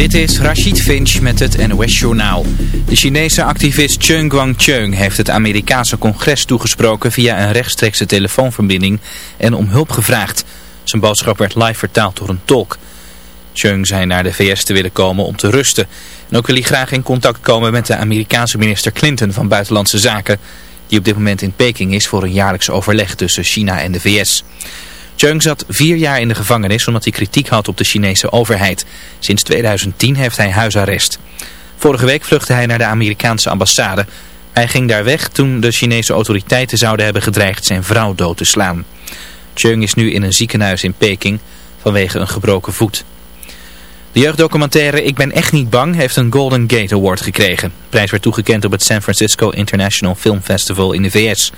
Dit is Rashid Finch met het NOS Journaal. De Chinese activist Cheng Guangcheng heeft het Amerikaanse congres toegesproken via een rechtstreekse telefoonverbinding en om hulp gevraagd. Zijn boodschap werd live vertaald door een tolk. Cheng zei naar de VS te willen komen om te rusten. En ook wil hij graag in contact komen met de Amerikaanse minister Clinton van Buitenlandse Zaken, die op dit moment in Peking is voor een jaarlijks overleg tussen China en de VS. Cheung zat vier jaar in de gevangenis omdat hij kritiek had op de Chinese overheid. Sinds 2010 heeft hij huisarrest. Vorige week vluchtte hij naar de Amerikaanse ambassade. Hij ging daar weg toen de Chinese autoriteiten zouden hebben gedreigd zijn vrouw dood te slaan. Cheung is nu in een ziekenhuis in Peking vanwege een gebroken voet. De jeugddocumentaire Ik ben echt niet bang heeft een Golden Gate Award gekregen. De prijs werd toegekend op het San Francisco International Film Festival in de VS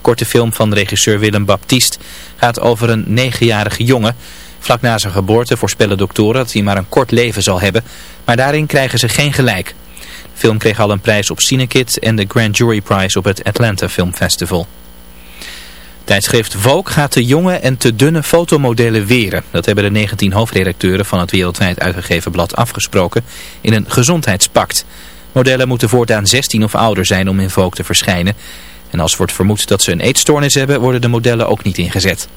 korte film van regisseur Willem Baptiste gaat over een negenjarige jongen. Vlak na zijn geboorte voorspellen doktoren dat hij maar een kort leven zal hebben, maar daarin krijgen ze geen gelijk. De film kreeg al een prijs op Cinekit en de Grand Jury Prize op het Atlanta Film Festival. Tijdschrift Vogue gaat te jonge en te dunne fotomodellen weren. Dat hebben de 19 hoofdredacteuren van het wereldwijd uitgegeven blad afgesproken in een gezondheidspact. Modellen moeten voortaan 16 of ouder zijn om in Vogue te verschijnen. En als wordt vermoed dat ze een eetstoornis hebben, worden de modellen ook niet ingezet.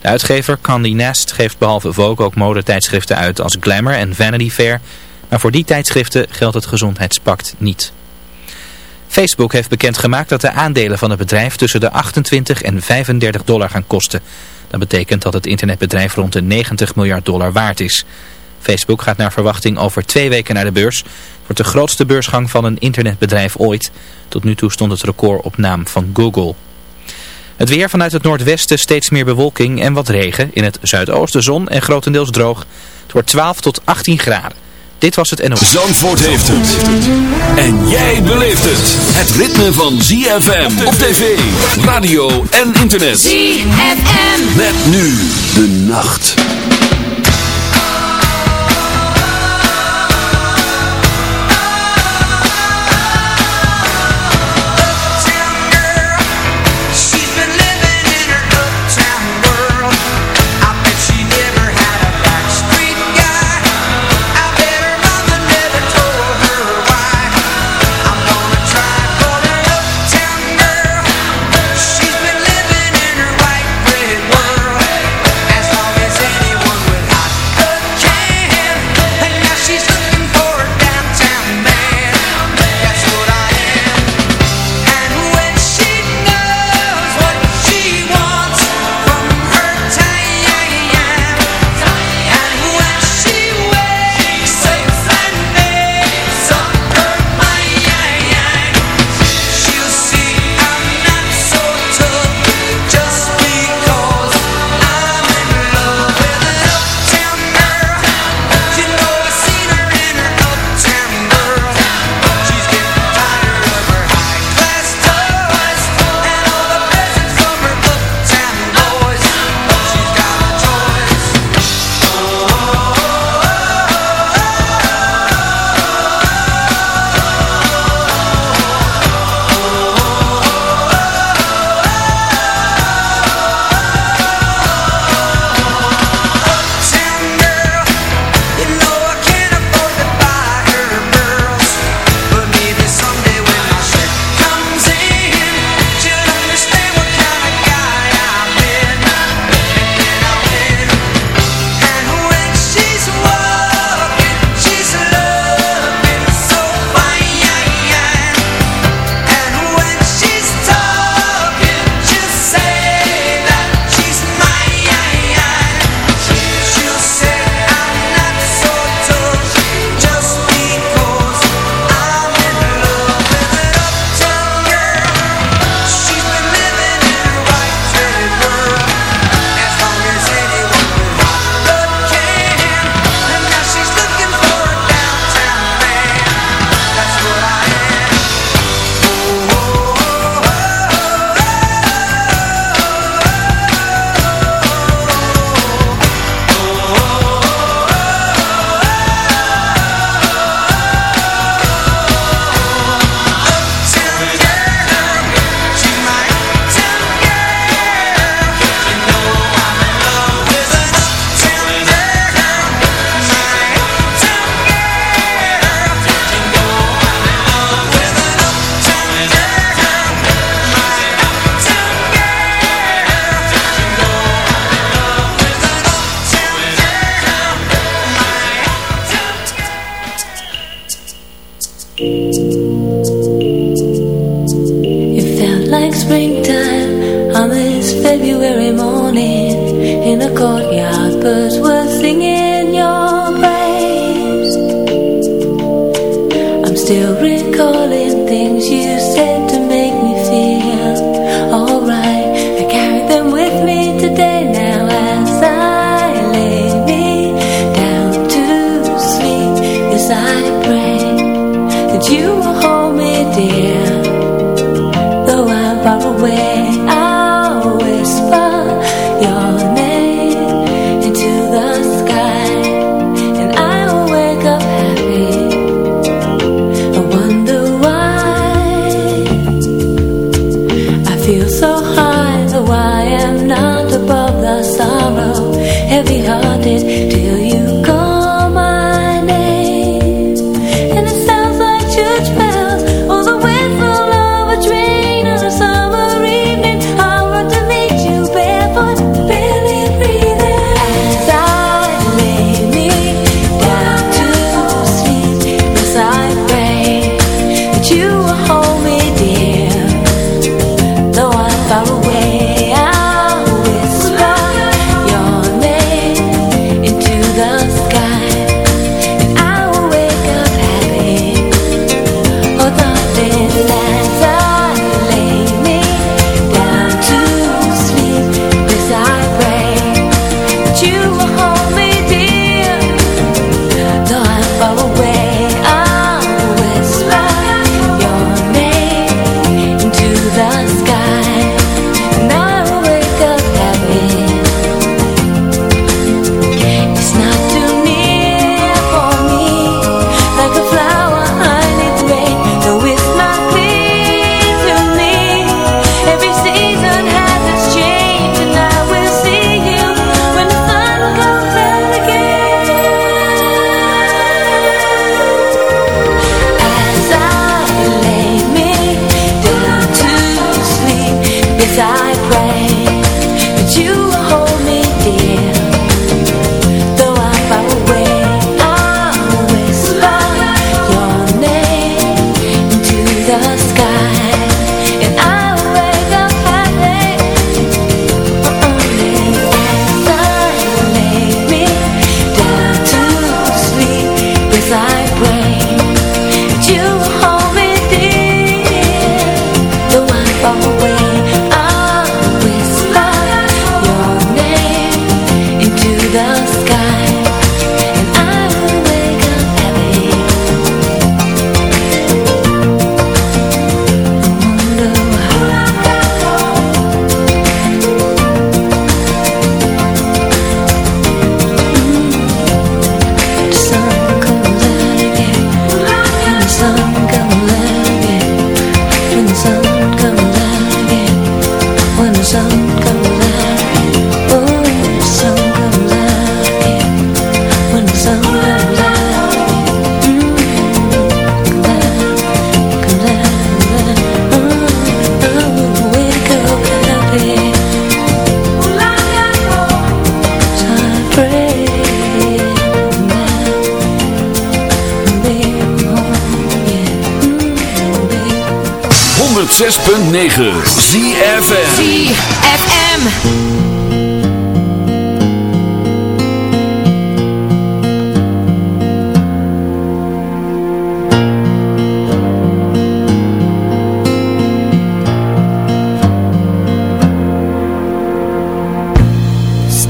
De uitgever Candy Nast geeft behalve Vogue ook modetijdschriften uit als Glamour en Vanity Fair. Maar voor die tijdschriften geldt het gezondheidspact niet. Facebook heeft bekendgemaakt dat de aandelen van het bedrijf tussen de 28 en 35 dollar gaan kosten. Dat betekent dat het internetbedrijf rond de 90 miljard dollar waard is. Facebook gaat naar verwachting over twee weken naar de beurs. Het wordt de grootste beursgang van een internetbedrijf ooit. Tot nu toe stond het record op naam van Google. Het weer vanuit het noordwesten steeds meer bewolking en wat regen. In het zuidoosten zon en grotendeels droog. Het wordt 12 tot 18 graden. Dit was het NOS. Zandvoort heeft het. En jij beleeft het. Het ritme van ZFM op tv, radio en internet. ZFM. Met nu de nacht.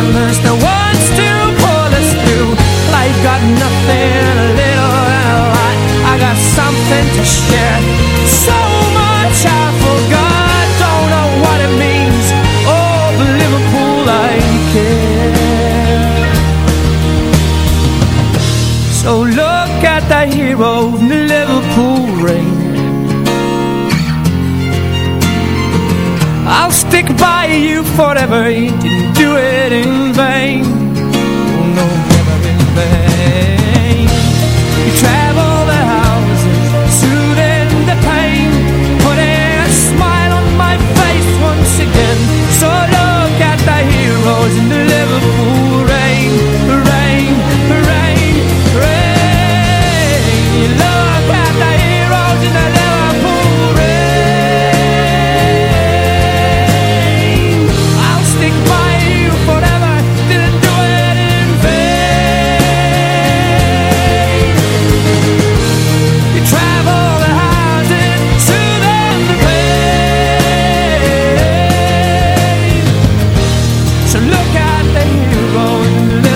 Amen. and you're going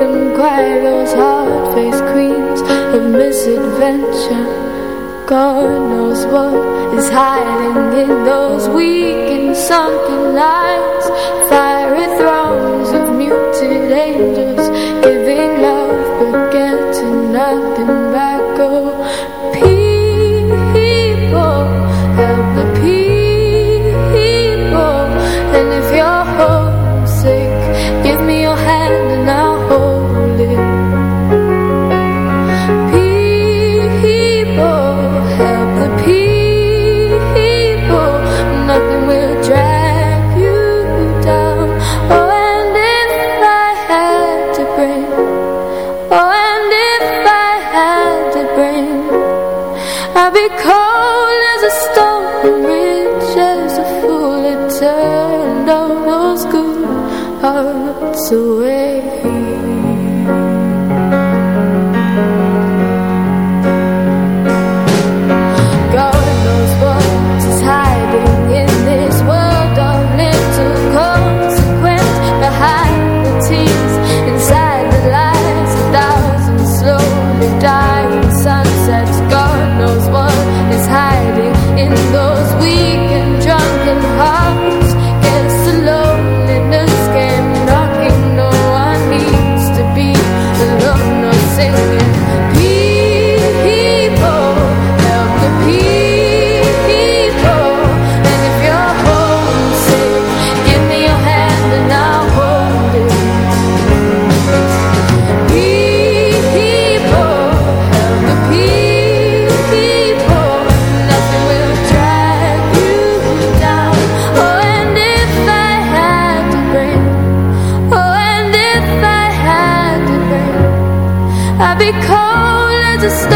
them Those hard-faced queens of misadventure. God knows what is hiding in those weak and sunken eyes Fiery thrones of muted angels to stop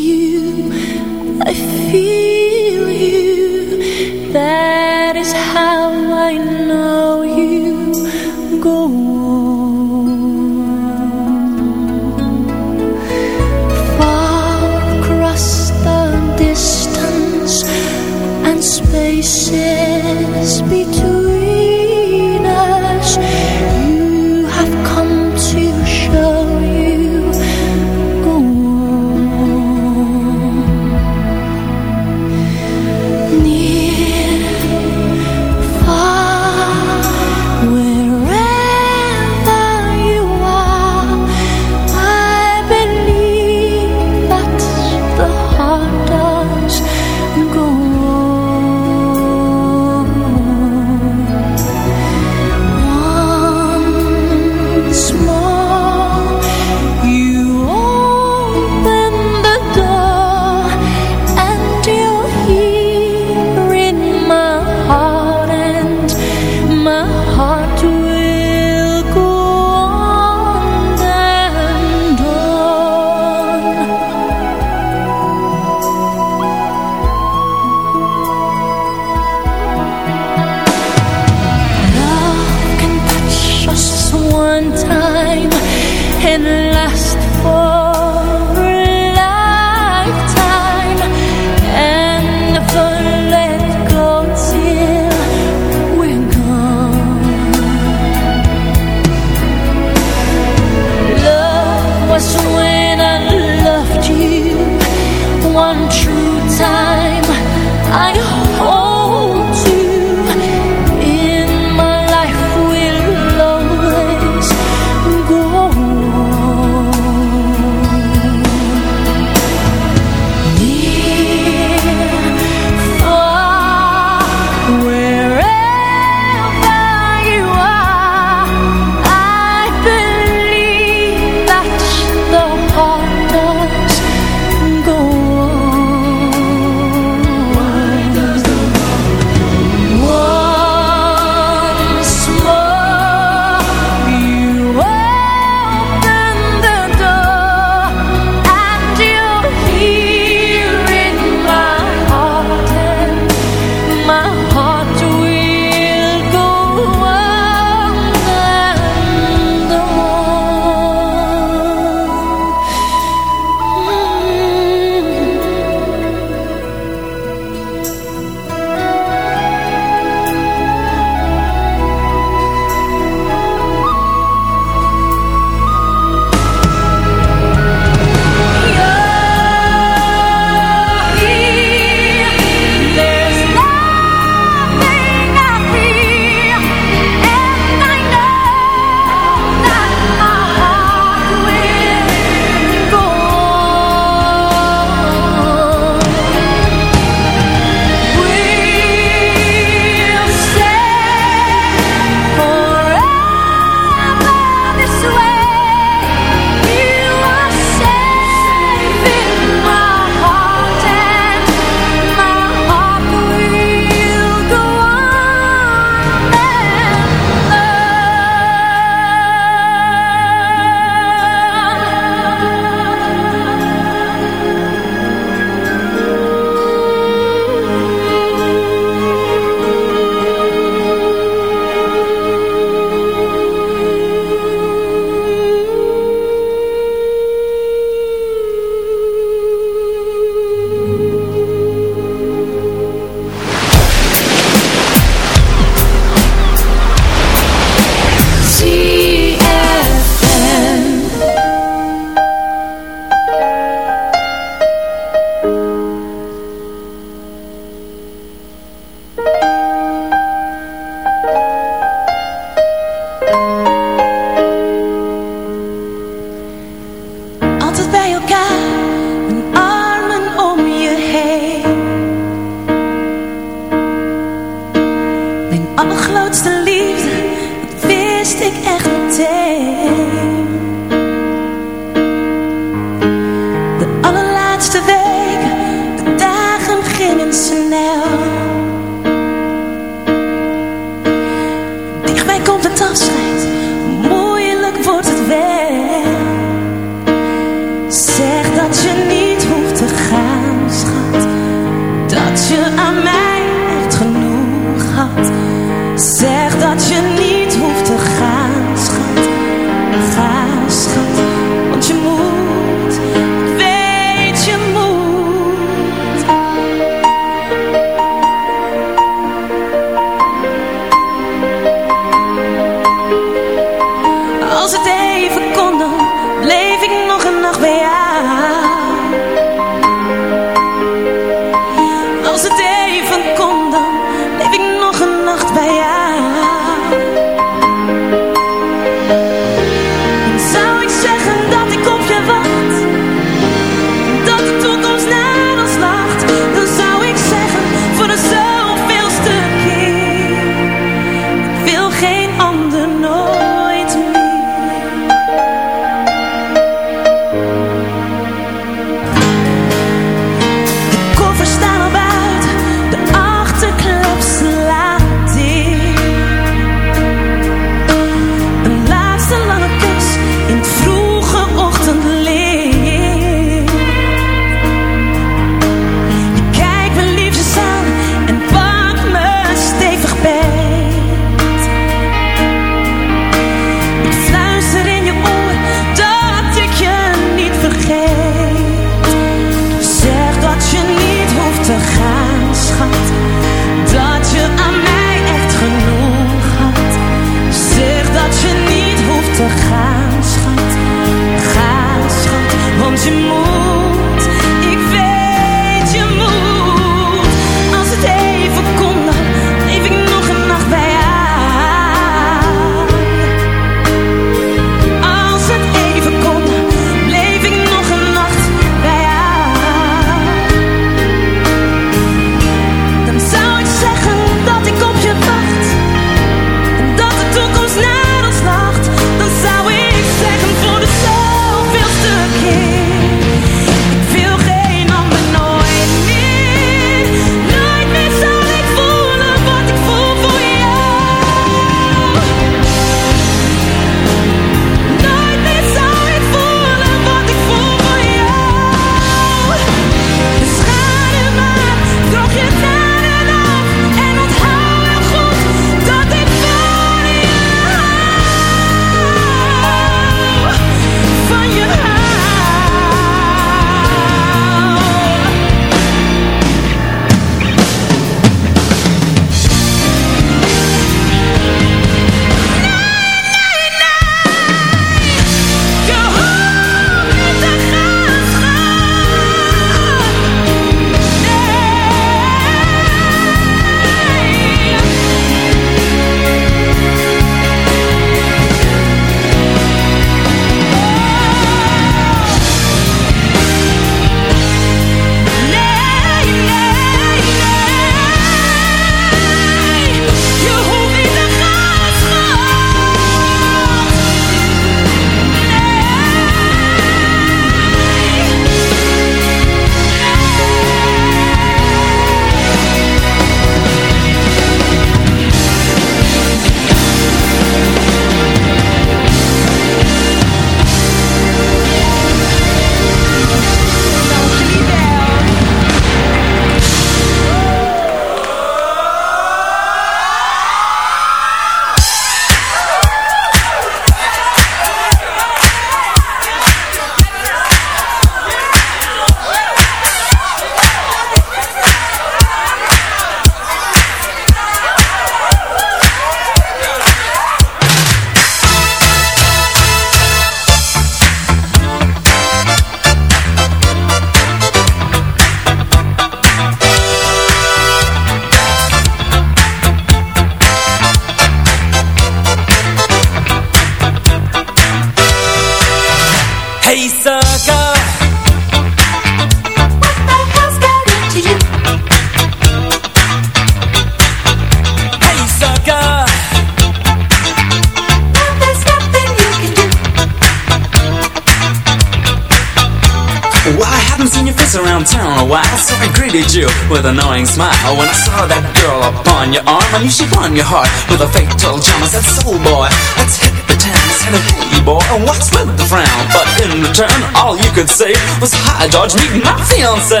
greeted you with an annoying smile. When I saw that girl upon your arm I knew she won your heart with a fatal charm. I said, soul boy, let's hit the town I said, hey boy, and what's with the frown? But in return, all you could say Was, hi George, meet my fiancé.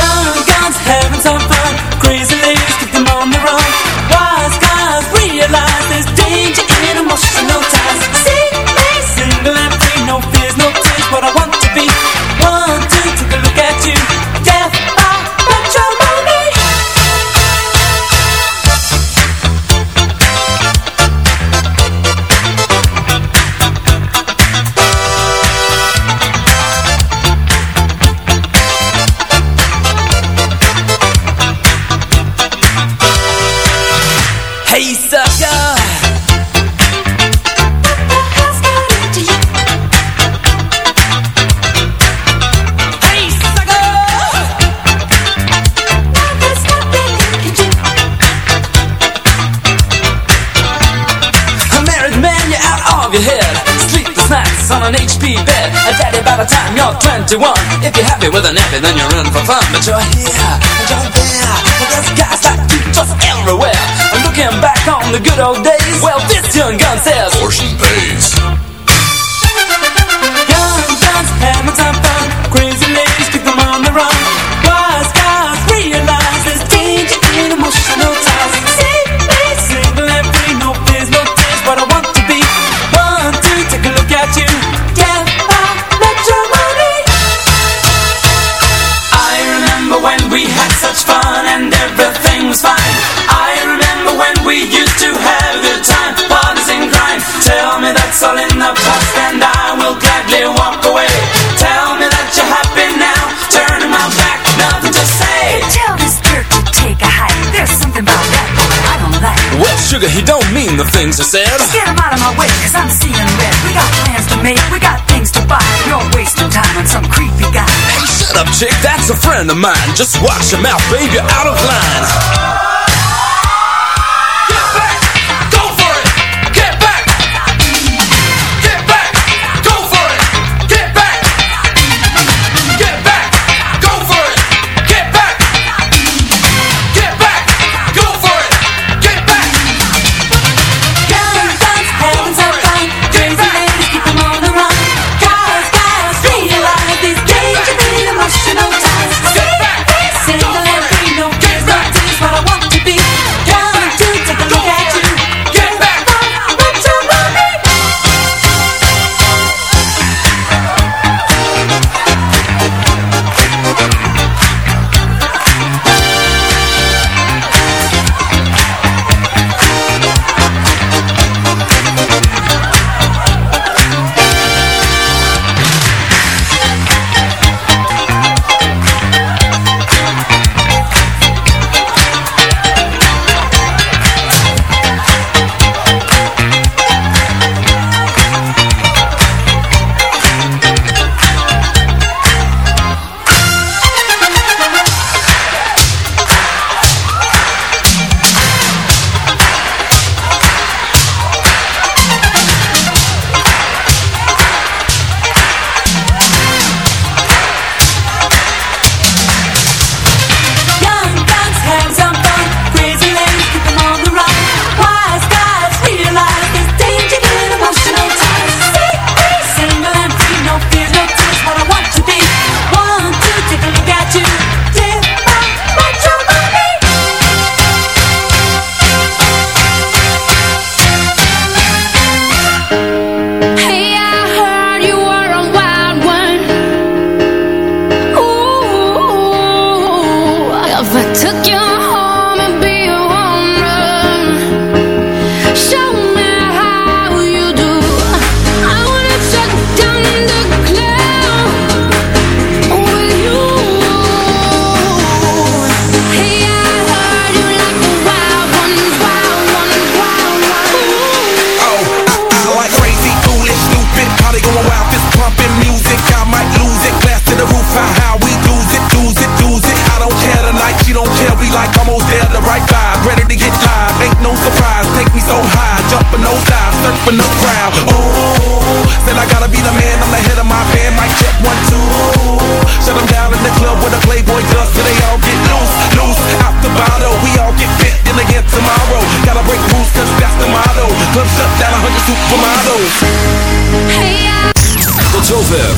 Young guns having some fun Crazy ladies keep them on the run. Wise guys realize there's danger on an HP bed. And daddy by the time you're 21 If you're happy with a nappy, then you're in for fun. But you're here, and you're there. And there's guys like you just everywhere. And looking back on the good old days Well, this young gun says Portion pays. Was fine I remember when we used to have a good time Parties and crime Tell me that's all in the past And I will gladly walk away Tell me that you're happy now Turning my back, nothing to say Tell this jerk to take a hike. There's something about that boy I don't like. Well, sugar, he don't mean the things I said Just get him out of my way, cause I'm seeing red. We got plans to make, we got things to buy. You're wasting time on some creepy guy. Hey, shut up, chick, that's a friend of mine Just watch your mouth, babe, you're out of line